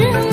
and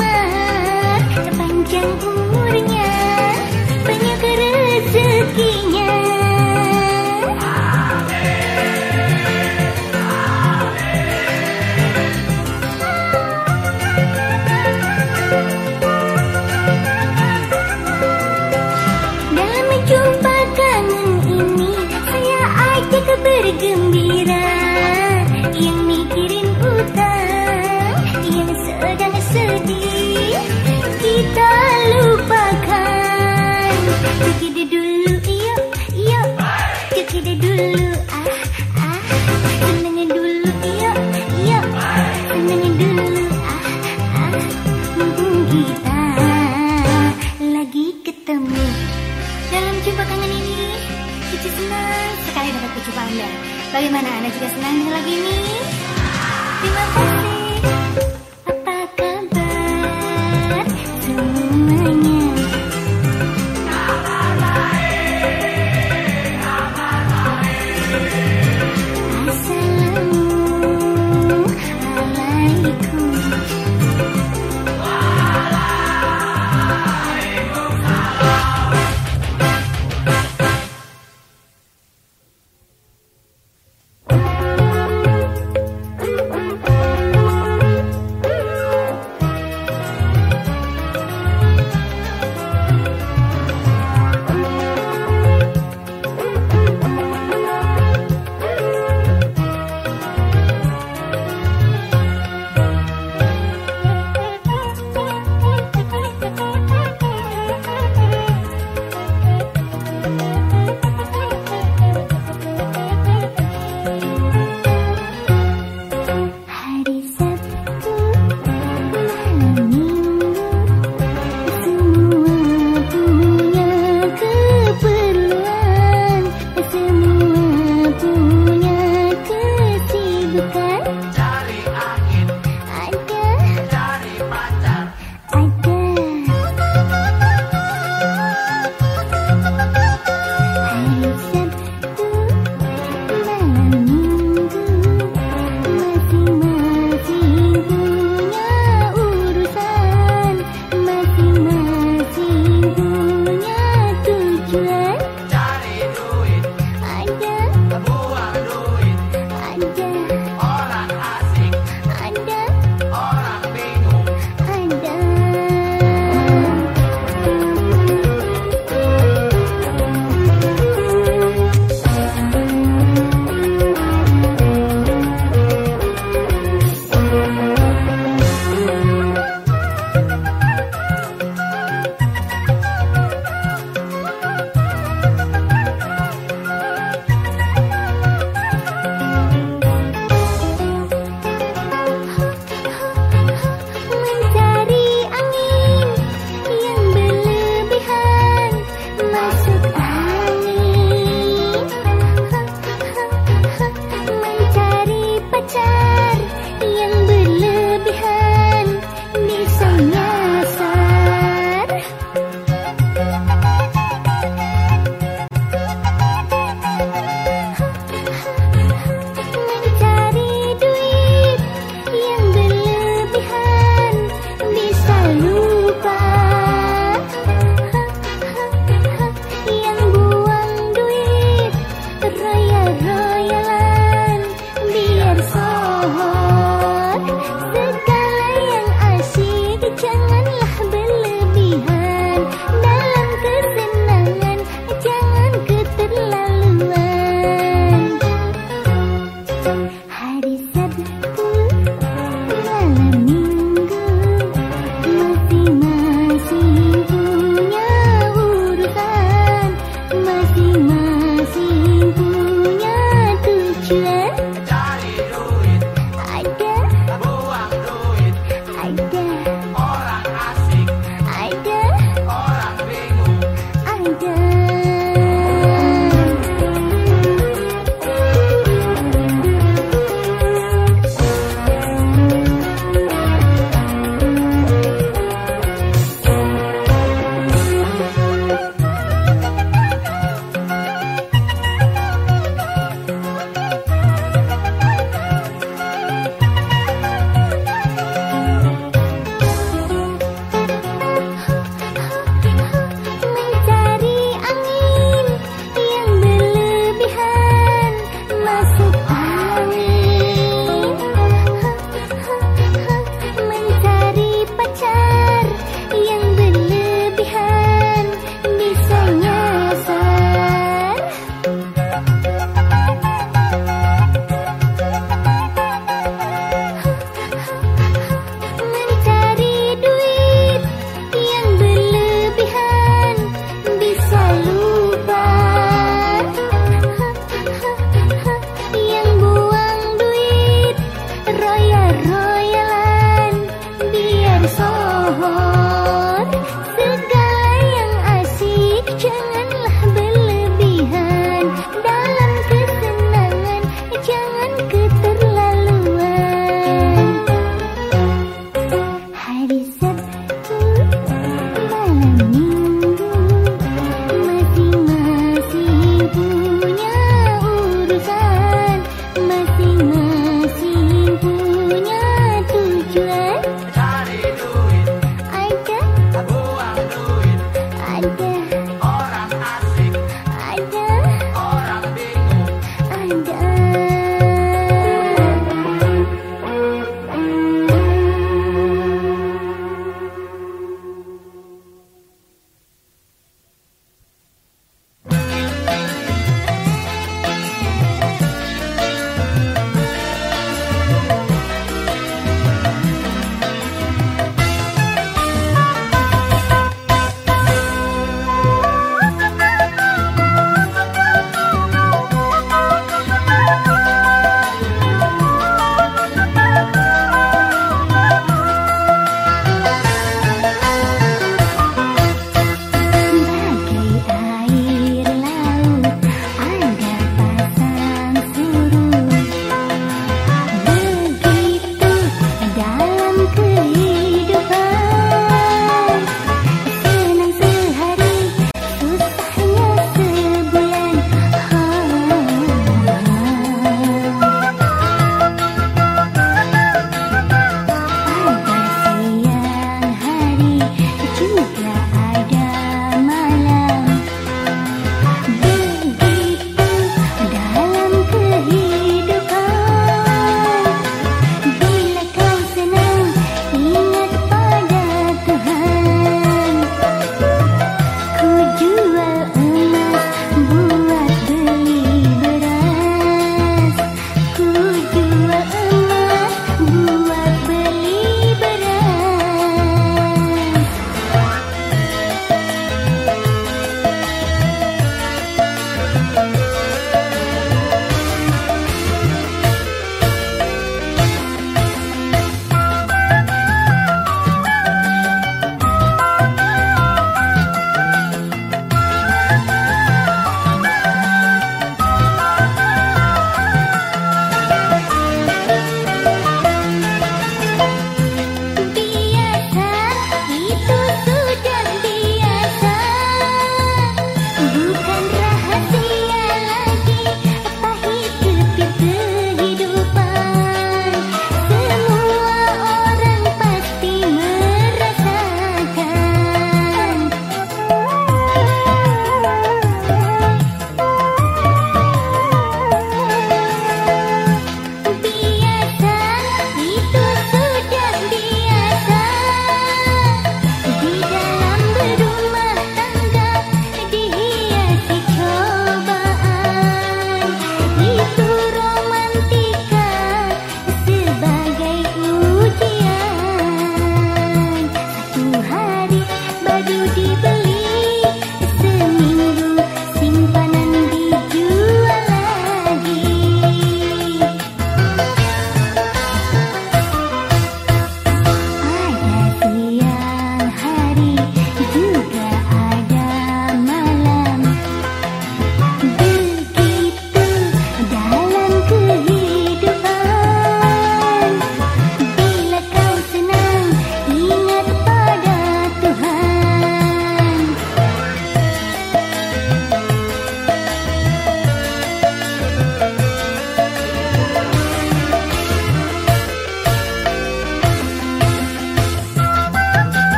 Bagaimana Anda juga senang lagu ini?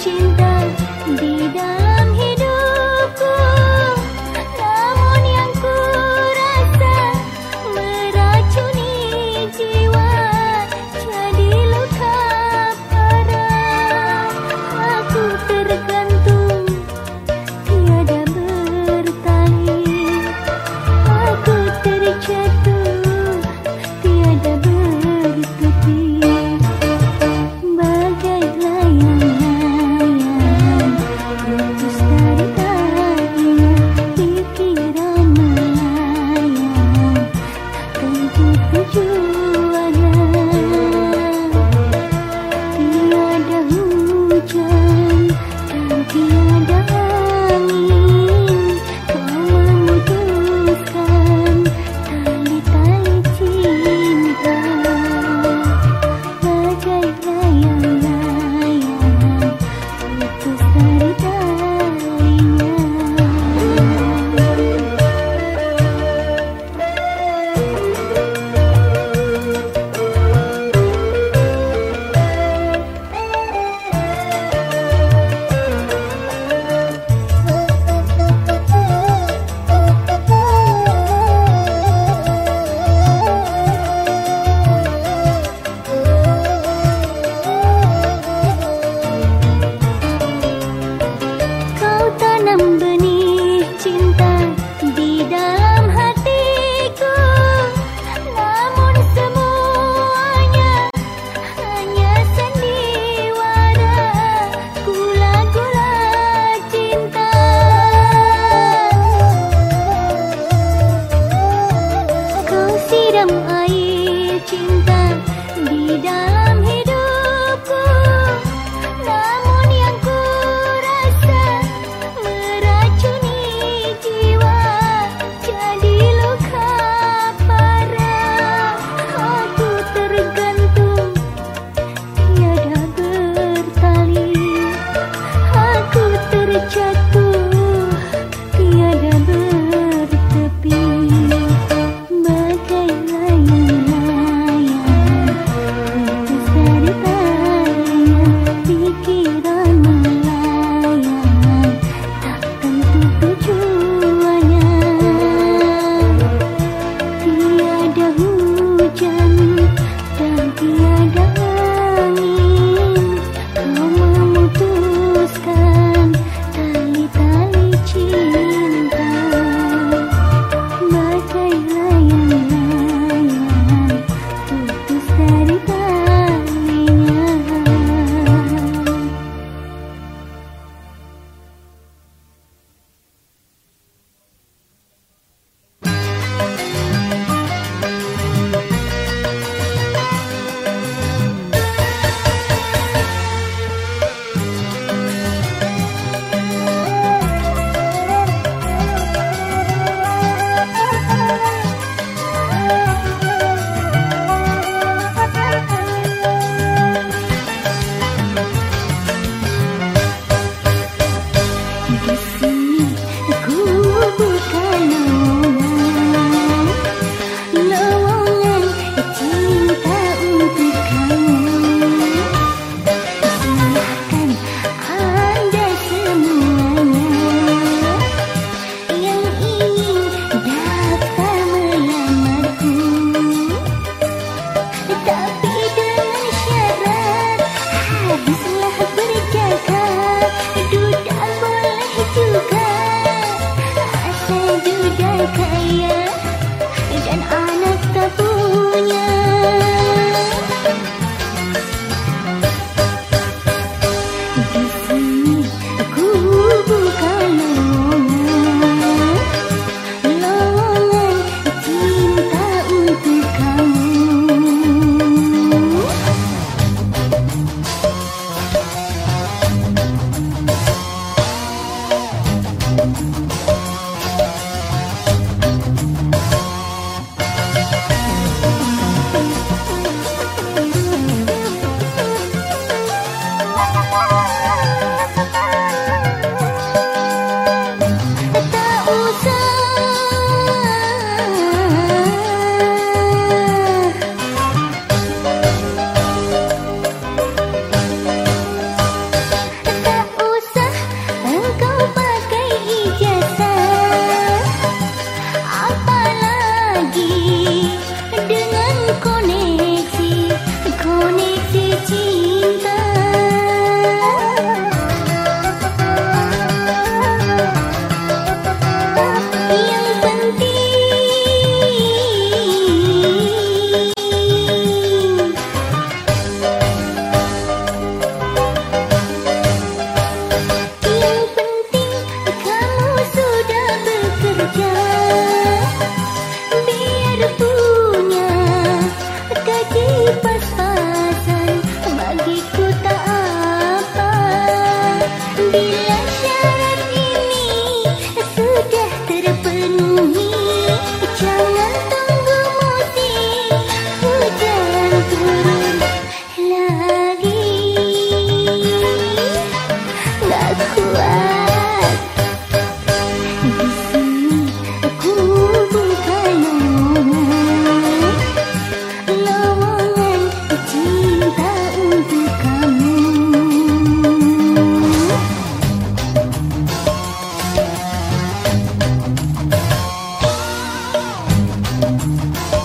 新的。Música